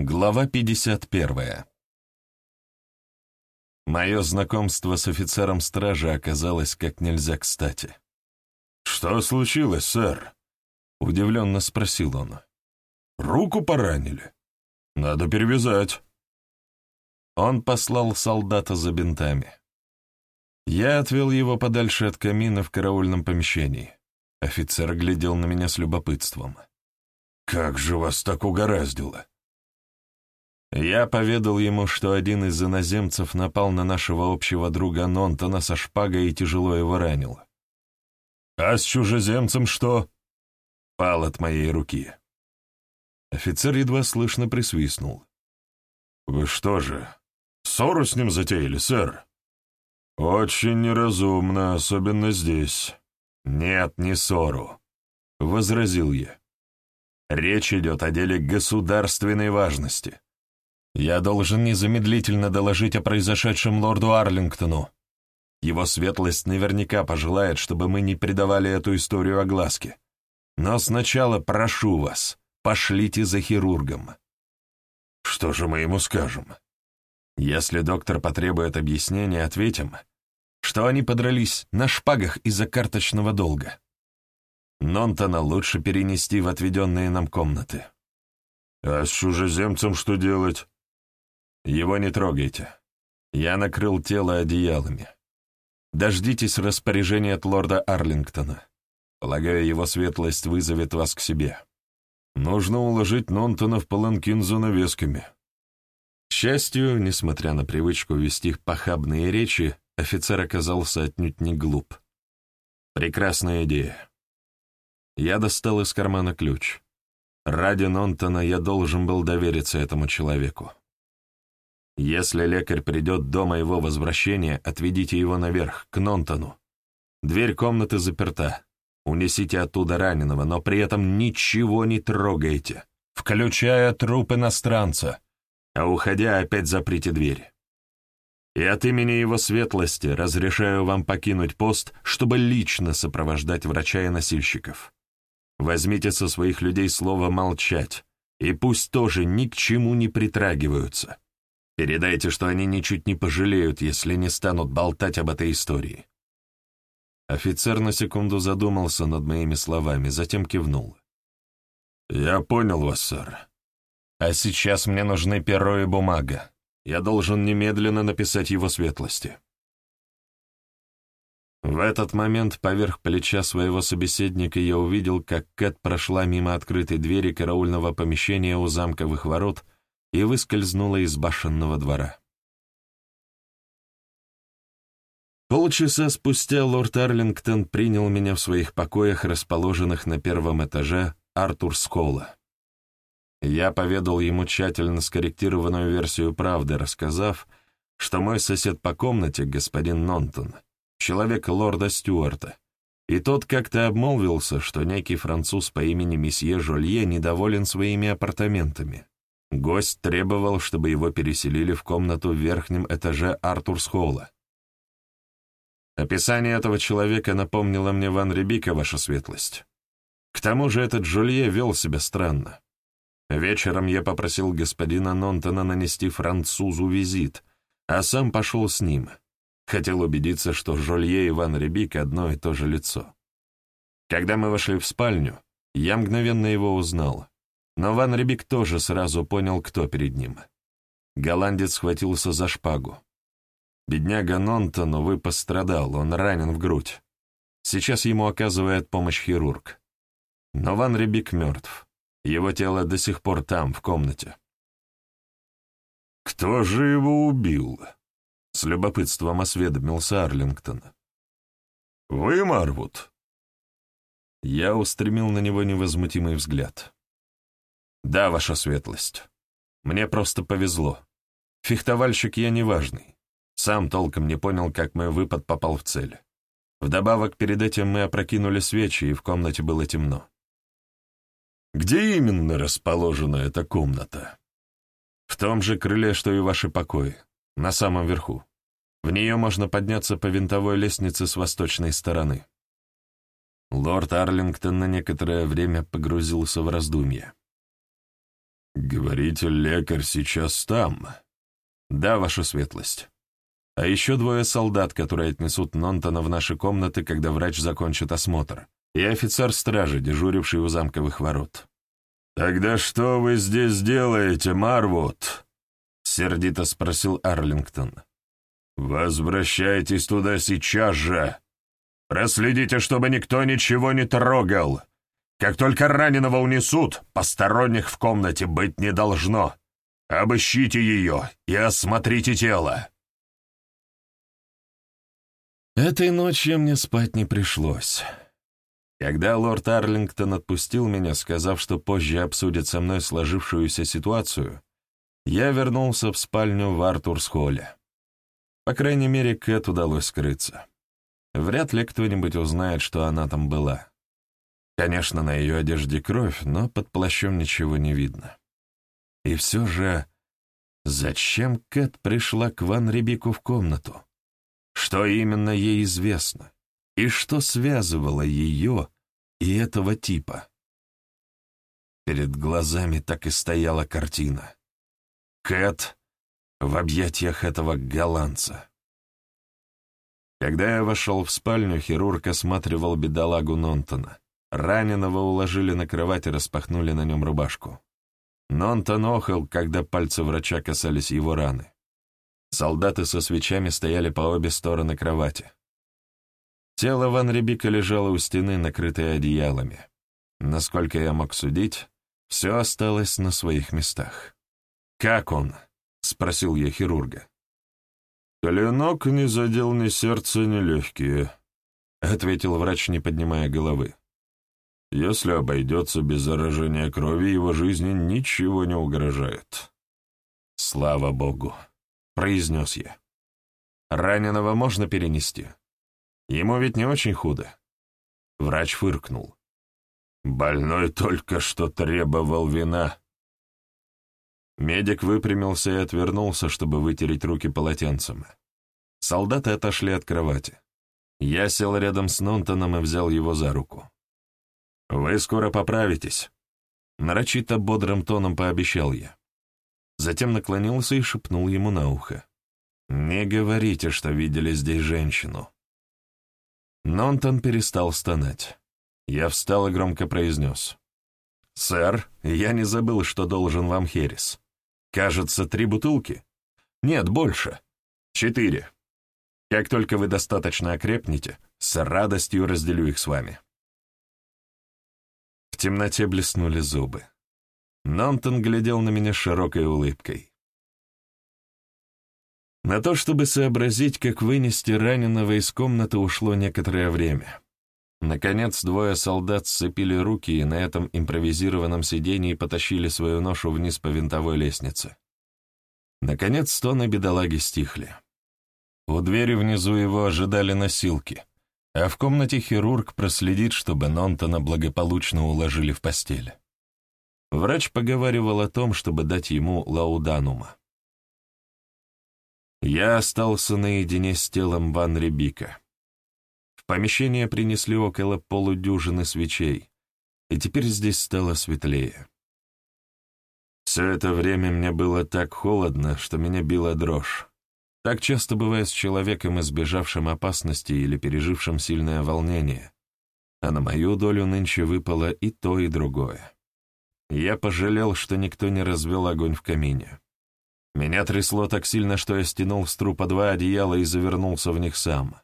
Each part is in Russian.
Глава 51. Мое знакомство с офицером стражи оказалось как нельзя кстати. «Что случилось, сэр?» — удивленно спросил он. «Руку поранили. Надо перевязать». Он послал солдата за бинтами. Я отвел его подальше от камина в караульном помещении. Офицер глядел на меня с любопытством. «Как же вас так угораздило?» Я поведал ему, что один из иноземцев напал на нашего общего друга Нонтона со шпагой и тяжело его ранил. «А с чужеземцем что?» Пал от моей руки. Офицер едва слышно присвистнул. «Вы что же, ссору с ним затеяли, сэр?» «Очень неразумно, особенно здесь». «Нет, не ссору», — возразил я. «Речь идет о деле государственной важности. Я должен незамедлительно доложить о произошедшем лорду Арлингтону. Его светлость наверняка пожелает, чтобы мы не придавали эту историю огласке. Но сначала прошу вас, пошлите за хирургом. Что же мы ему скажем? Если доктор потребует объяснения, ответим, что они подрались на шпагах из-за карточного долга. Нонтона лучше перенести в отведенные нам комнаты. А с чужеземцем что делать? Его не трогайте. Я накрыл тело одеялами. Дождитесь распоряжения от лорда Арлингтона. Полагаю, его светлость вызовет вас к себе. Нужно уложить Нонтона в паланкин за навесками. К счастью, несмотря на привычку вести похабные речи, офицер оказался отнюдь не глуп. Прекрасная идея. Я достал из кармана ключ. Ради Нонтона я должен был довериться этому человеку. Если лекарь придет до моего возвращения, отведите его наверх, к Нонтону. Дверь комнаты заперта. Унесите оттуда раненого, но при этом ничего не трогайте, включая труп иностранца, а уходя опять заприте дверь. И от имени его светлости разрешаю вам покинуть пост, чтобы лично сопровождать врача и носильщиков. Возьмите со своих людей слово «молчать», и пусть тоже ни к чему не притрагиваются. Передайте, что они ничуть не пожалеют, если не станут болтать об этой истории». Офицер на секунду задумался над моими словами, затем кивнул. «Я понял вас, сэр. А сейчас мне нужны перо и бумага. Я должен немедленно написать его светлости». В этот момент поверх плеча своего собеседника я увидел, как Кэт прошла мимо открытой двери караульного помещения у замковых ворот и выскользнула из башенного двора. Полчаса спустя лорд Арлингтон принял меня в своих покоях, расположенных на первом этаже Артур Скола. Я поведал ему тщательно скорректированную версию правды, рассказав, что мой сосед по комнате, господин Нонтон, человек лорда Стюарта, и тот как-то обмолвился, что некий француз по имени месье Жолье недоволен своими апартаментами. Гость требовал, чтобы его переселили в комнату в верхнем этаже Артурс-холла. Описание этого человека напомнило мне Ван Рибика, ваша светлость. К тому же этот Жулье вел себя странно. Вечером я попросил господина Нонтона нанести французу визит, а сам пошел с ним. Хотел убедиться, что Жолье и Ван Рибик одно и то же лицо. Когда мы вошли в спальню, я мгновенно его узнал. Но Ван Рибик тоже сразу понял, кто перед ним. Голландец схватился за шпагу. Бедняга Нонтон, увы, пострадал, он ранен в грудь. Сейчас ему оказывает помощь хирург. Но Ван Рибик мертв. Его тело до сих пор там, в комнате. «Кто же его убил?» — с любопытством осведомился Арлингтон. «Вы, Марвуд?» Я устремил на него невозмутимый взгляд. «Да, ваша светлость. Мне просто повезло. Фехтовальщик я неважный. Сам толком не понял, как мой выпад попал в цель. Вдобавок, перед этим мы опрокинули свечи, и в комнате было темно. «Где именно расположена эта комната?» «В том же крыле, что и ваши покои, на самом верху. В нее можно подняться по винтовой лестнице с восточной стороны». Лорд Арлингтон на некоторое время погрузился в раздумья. «Говорите, лекарь сейчас там?» «Да, ваша светлость. А еще двое солдат, которые отнесут Нонтона в наши комнаты, когда врач закончит осмотр, и офицер стражи, дежуривший у замковых ворот». «Тогда что вы здесь делаете, Марвуд?» — сердито спросил Арлингтон. «Возвращайтесь туда сейчас же! Проследите, чтобы никто ничего не трогал! Как только раненого унесут, посторонних в комнате быть не должно! Обыщите ее и осмотрите тело!» Этой ночью мне спать не пришлось. Когда лорд Арлингтон отпустил меня, сказав, что позже обсудит со мной сложившуюся ситуацию, я вернулся в спальню в Артурс-холле. По крайней мере, Кэт удалось скрыться. Вряд ли кто-нибудь узнает, что она там была. Конечно, на ее одежде кровь, но под плащом ничего не видно. И все же, зачем Кэт пришла к Ван Рибику в комнату? Что именно ей известно? И что связывало ее и этого типа? Перед глазами так и стояла картина. Кэт в объятиях этого голландца. Когда я вошел в спальню, хирург осматривал бедолагу Нонтона. Раненого уложили на кровать и распахнули на нем рубашку. Нонтон охал, когда пальцы врача касались его раны. Солдаты со свечами стояли по обе стороны кровати. Тело Ван Рибика лежало у стены, накрытое одеялами. Насколько я мог судить, все осталось на своих местах. «Как он?» — спросил я хирурга. «Клинок не задел ни сердце, ни легкие», — ответил врач, не поднимая головы. «Если обойдется без заражения крови, его жизни ничего не угрожает». «Слава Богу», — произнес я. «Раненого можно перенести? Ему ведь не очень худо». Врач фыркнул. «Больной только что требовал вина», Медик выпрямился и отвернулся, чтобы вытереть руки полотенцем. Солдаты отошли от кровати. Я сел рядом с Нонтоном и взял его за руку. «Вы скоро поправитесь», — нарочито бодрым тоном пообещал я. Затем наклонился и шепнул ему на ухо. «Не говорите, что видели здесь женщину». Нонтон перестал стонать. Я встал и громко произнес. «Сэр, я не забыл, что должен вам херес. Кажется, три бутылки? Нет, больше. Четыре. Как только вы достаточно окрепнете, с радостью разделю их с вами. В темноте блеснули зубы. Нонтон глядел на меня широкой улыбкой. На то, чтобы сообразить, как вынести раненого из комнаты, ушло некоторое время. Наконец, двое солдат сцепили руки и на этом импровизированном сидении потащили свою ношу вниз по винтовой лестнице. Наконец, стоны бедолаги стихли. У двери внизу его ожидали носилки, а в комнате хирург проследит, чтобы Нонтона благополучно уложили в постель. Врач поговаривал о том, чтобы дать ему лауданума. Я остался наедине с телом Ван Рибика помещение принесли около полудюжины свечей, и теперь здесь стало светлее. Все это время мне было так холодно, что меня била дрожь. Так часто бывает с человеком, избежавшим опасности или пережившим сильное волнение, а на мою долю нынче выпало и то, и другое. Я пожалел, что никто не развел огонь в камине. Меня трясло так сильно, что я стянул с трупа два одеяла и завернулся в них сам.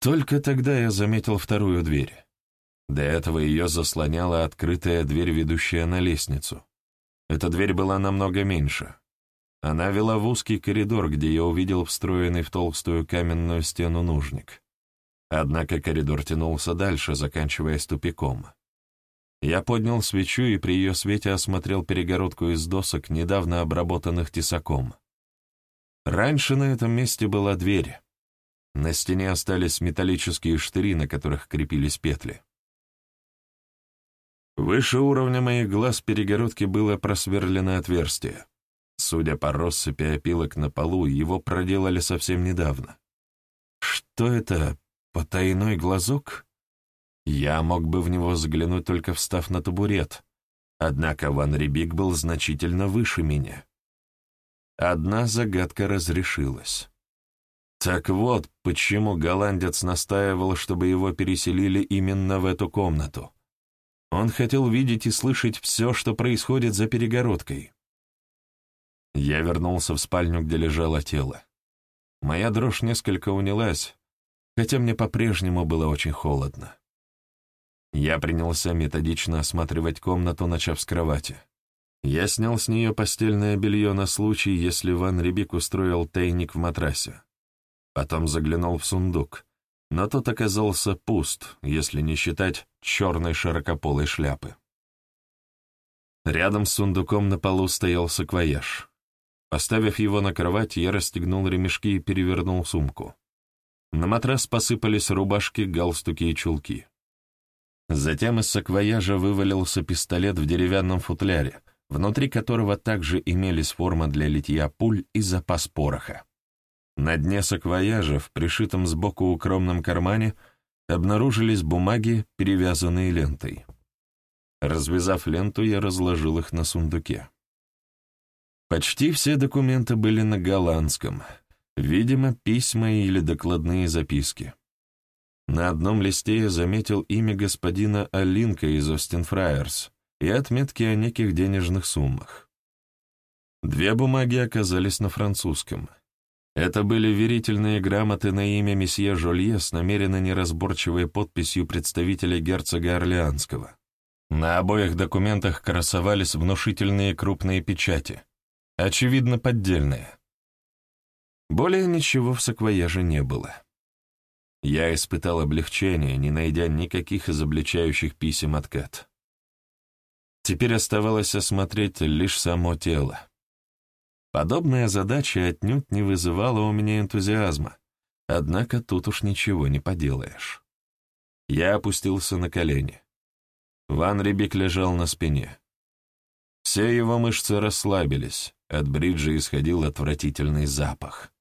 Только тогда я заметил вторую дверь. До этого ее заслоняла открытая дверь, ведущая на лестницу. Эта дверь была намного меньше. Она вела в узкий коридор, где я увидел встроенный в толстую каменную стену нужник. Однако коридор тянулся дальше, заканчиваясь тупиком. Я поднял свечу и при ее свете осмотрел перегородку из досок, недавно обработанных тесаком. Раньше на этом месте была дверь, на стене остались металлические штыри, на которых крепились петли. Выше уровня моих глаз перегородки было просверлено отверстие. Судя по россыпи опилок на полу, его проделали совсем недавно. Что это, потайной глазок? Я мог бы в него заглянуть, только встав на табурет. Однако Ван Рибик был значительно выше меня. Одна загадка разрешилась. Так вот, почему голландец настаивал, чтобы его переселили именно в эту комнату. Он хотел видеть и слышать все, что происходит за перегородкой. Я вернулся в спальню, где лежало тело. Моя дрожь несколько унялась, хотя мне по-прежнему было очень холодно. Я принялся методично осматривать комнату, начав с кровати. Я снял с нее постельное белье на случай, если Ван Рибик устроил тайник в матрасе. Потом заглянул в сундук, но тот оказался пуст, если не считать черной широкополой шляпы. Рядом с сундуком на полу стоял саквояж. Поставив его на кровать, я расстегнул ремешки и перевернул сумку. На матрас посыпались рубашки, галстуки и чулки. Затем из саквояжа вывалился пистолет в деревянном футляре, внутри которого также имелись форма для литья пуль и запас пороха. На дне саквояжа, в пришитом сбоку укромном кармане, обнаружились бумаги, перевязанные лентой. Развязав ленту, я разложил их на сундуке. Почти все документы были на голландском, видимо, письма или докладные записки. На одном листе я заметил имя господина Алинка из Остин Фраерс и отметки о неких денежных суммах. Две бумаги оказались на французском. Это были верительные грамоты на имя месье Жолье с намеренно неразборчивой подписью представителя герцога Орлеанского. На обоих документах красовались внушительные крупные печати, очевидно, поддельные. Более ничего в саквояже не было. Я испытал облегчение, не найдя никаких изобличающих писем от Кэт. Теперь оставалось осмотреть лишь само тело. Подобная задача отнюдь не вызывала у меня энтузиазма, однако тут уж ничего не поделаешь. Я опустился на колени. Ван Рибик лежал на спине. Все его мышцы расслабились, от бриджа исходил отвратительный запах.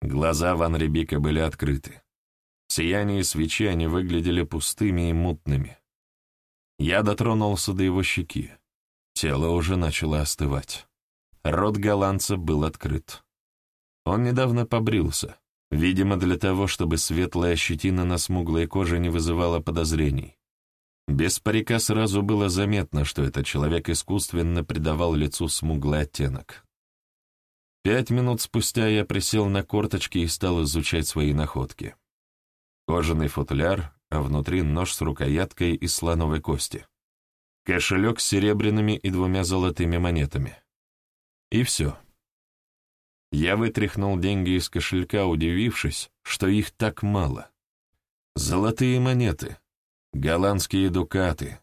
Глаза Ван Рибика были открыты. В сиянии свечи они выглядели пустыми и мутными. Я дотронулся до его щеки. Тело уже начало остывать. Рот голландца был открыт. Он недавно побрился, видимо, для того, чтобы светлая щетина на смуглой коже не вызывала подозрений. Без парика сразу было заметно, что этот человек искусственно придавал лицу смуглый оттенок. Пять минут спустя я присел на корточки и стал изучать свои находки. Кожаный футляр, а внутри нож с рукояткой из слоновой кости. Кошелек с серебряными и двумя золотыми монетами. И все. Я вытряхнул деньги из кошелька, удивившись, что их так мало. Золотые монеты, голландские дукаты.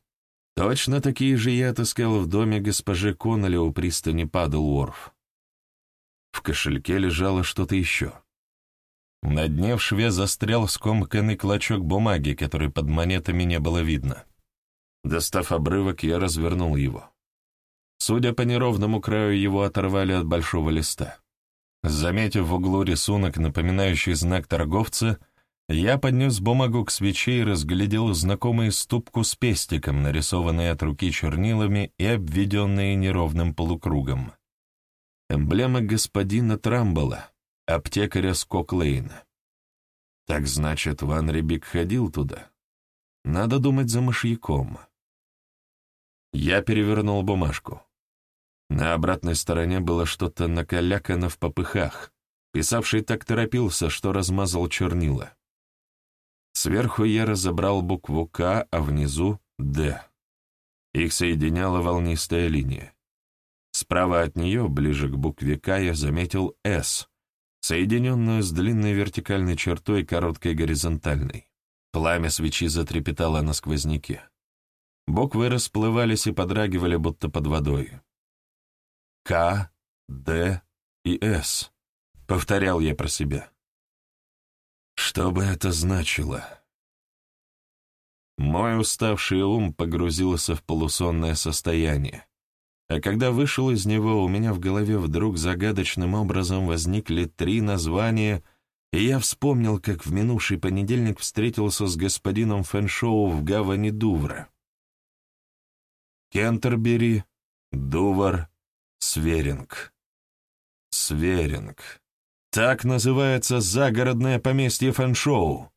Точно такие же я отыскал в доме госпожи Коннелли у пристани Падлворф. В кошельке лежало что-то еще. На дне в шве застрял скомканный клочок бумаги, который под монетами не было видно. Достав обрывок, я развернул его. Судя по неровному краю, его оторвали от большого листа. Заметив в углу рисунок, напоминающий знак торговца, я поднес бумагу к свече и разглядел знакомую ступку с пестиком, нарисованной от руки чернилами и обведенные неровным полукругом. Эмблема господина Трамбола, аптекаря Скоклейна. Так значит, Ван Рибик ходил туда. Надо думать за мышьяком. Я перевернул бумажку. На обратной стороне было что-то накалякано в попыхах. Писавший так торопился, что размазал чернила. Сверху я разобрал букву «К», а внизу — «Д». Их соединяла волнистая линия. Справа от нее, ближе к букве «К», я заметил «С», соединенную с длинной вертикальной чертой короткой горизонтальной. Пламя свечи затрепетало на сквозняке. Буквы расплывались и подрагивали, будто под водой. «К», «Д» и «С», — повторял я про себя. Что бы это значило? Мой уставший ум погрузился в полусонное состояние. А когда вышел из него, у меня в голове вдруг загадочным образом возникли три названия, и я вспомнил, как в минувший понедельник встретился с господином Фэншоу в гавани Дувра. Кентербери, Дувар, Сверинг. Сверинг. Так называется загородное поместье Фэншоу.